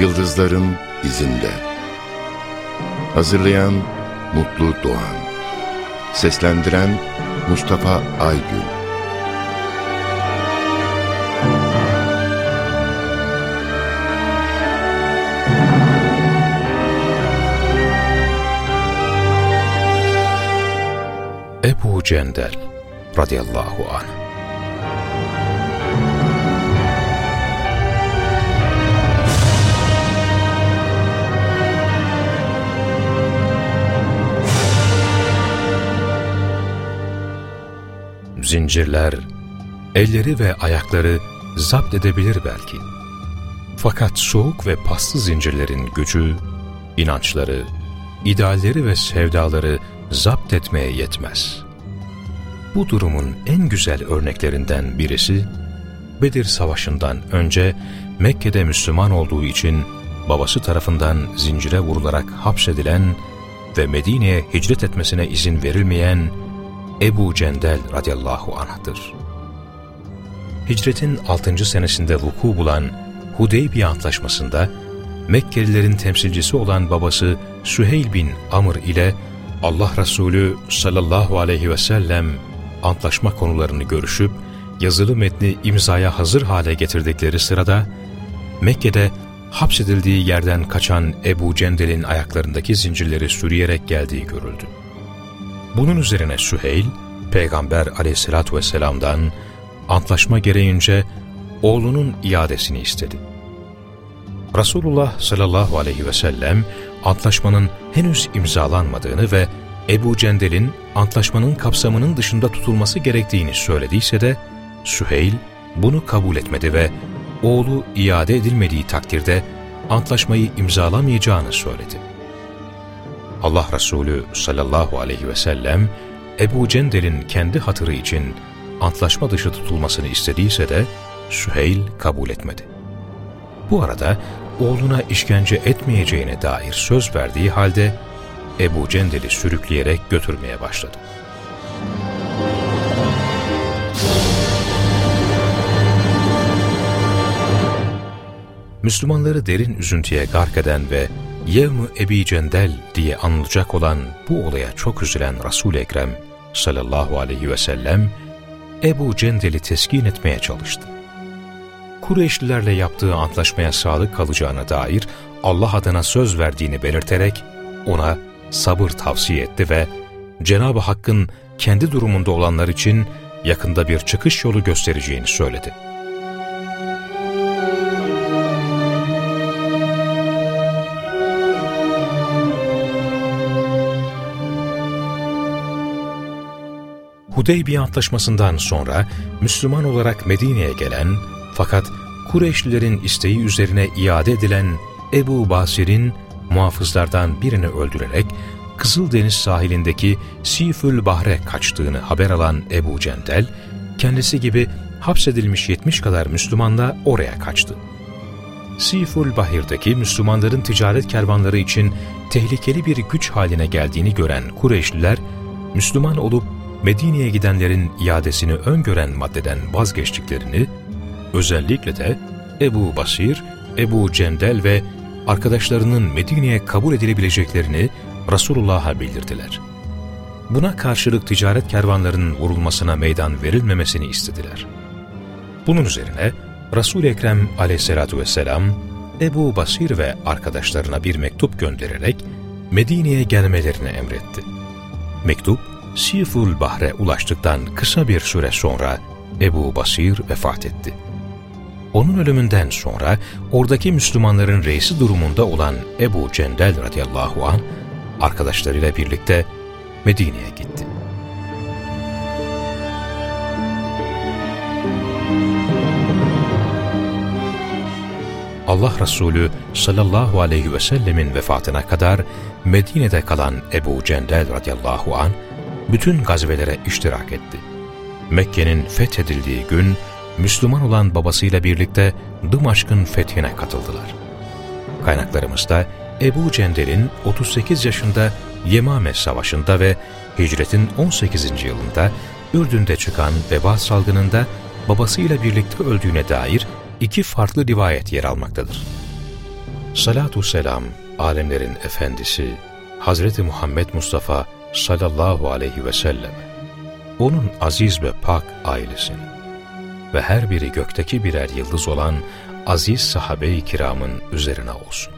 Yıldızların izinde. Hazırlayan Mutlu Doğan. Seslendiren Mustafa Aygün. Ebu Cendel radıyallahu anh Zincirler, elleri ve ayakları zapt edebilir belki. Fakat soğuk ve paslı zincirlerin gücü, inançları, idealleri ve sevdaları zapt etmeye yetmez. Bu durumun en güzel örneklerinden birisi, Bedir Savaşı'ndan önce Mekke'de Müslüman olduğu için babası tarafından zincire vurularak hapsedilen ve Medine'ye hicret etmesine izin verilmeyen Ebu Cendel radıyallahu anh'tır. Hicretin 6. senesinde vuku bulan Hudeybiye Antlaşması'nda Mekkelilerin temsilcisi olan babası Süheyl bin Amr ile Allah Resulü sallallahu aleyhi ve sellem antlaşma konularını görüşüp yazılı metni imzaya hazır hale getirdikleri sırada Mekke'de hapsedildiği yerden kaçan Ebu Cendel'in ayaklarındaki zincirleri sürüyerek geldiği görüldü. Bunun üzerine Süheyl, Peygamber aleyhissalatü vesselam'dan antlaşma gereğince oğlunun iadesini istedi. Resulullah sallallahu aleyhi ve sellem antlaşmanın henüz imzalanmadığını ve Ebu Cendel'in antlaşmanın kapsamının dışında tutulması gerektiğini söylediyse de Süheyl bunu kabul etmedi ve oğlu iade edilmediği takdirde antlaşmayı imzalamayacağını söyledi. Allah Resulü sallallahu aleyhi ve sellem Ebu Cendel'in kendi hatırı için antlaşma dışı tutulmasını istediyse de Süheyl kabul etmedi. Bu arada oğluna işkence etmeyeceğine dair söz verdiği halde Ebu Cendel'i sürükleyerek götürmeye başladı. Müslümanları derin üzüntüye gark eden ve Yevm-ı Ebi Cendel diye anılacak olan bu olaya çok üzülen Resul-i Ekrem sallallahu aleyhi ve sellem Ebu Cendel'i teskin etmeye çalıştı. Kureyşlilerle yaptığı antlaşmaya sadık kalacağına dair Allah adına söz verdiğini belirterek ona sabır tavsiye etti ve Cenab-ı Hakk'ın kendi durumunda olanlar için yakında bir çıkış yolu göstereceğini söyledi. Hudeybiye Antlaşması'ndan sonra Müslüman olarak Medine'ye gelen fakat Kureyşlilerin isteği üzerine iade edilen Ebu Basir'in muhafızlardan birini öldürerek Kızıldeniz sahilindeki Sifül Bahre kaçtığını haber alan Ebu Cendel, kendisi gibi hapsedilmiş 70 kadar Müslümanla oraya kaçtı. Siful Bahir'deki Müslümanların ticaret kervanları için tehlikeli bir güç haline geldiğini gören Kureyşliler, Müslüman olup Medine'ye gidenlerin iadesini öngören maddeden vazgeçtiklerini, özellikle de Ebu Basir, Ebu Cendel ve arkadaşlarının Medine'ye kabul edilebileceklerini Resulullah'a bildirdiler. Buna karşılık ticaret kervanlarının vurulmasına meydan verilmemesini istediler. Bunun üzerine Resul-i Ekrem aleyhissalatu vesselam Ebu Basir ve arkadaşlarına bir mektup göndererek Medine'ye gelmelerini emretti. Mektup, Siful Bahre ulaştıktan kısa bir süre sonra Ebu Basir vefat etti. Onun ölümünden sonra oradaki Müslümanların reisi durumunda olan Ebu Cendel radıyallahu an arkadaşlarıyla birlikte Medine'ye gitti. Allah Resulü sallallahu aleyhi ve sellemin vefatına kadar Medine'de kalan Ebu Cendel radıyallahu an bütün gazvelere iştirak etti. Mekke'nin fethedildiği gün Müslüman olan babasıyla birlikte Dımaşk'ın fethine katıldılar. Kaynaklarımızda Ebu Cendel'in 38 yaşında Yemame Savaşı'nda ve hicretin 18. yılında Ürdün'de çıkan veba salgınında babasıyla birlikte öldüğüne dair iki farklı rivayet yer almaktadır. Salatu selam, alemlerin efendisi, Hazreti Muhammed Mustafa sallallahu aleyhi ve sellem, onun aziz ve pak ailesini ve her biri gökteki birer yıldız olan aziz sahabe-i kiramın üzerine olsun.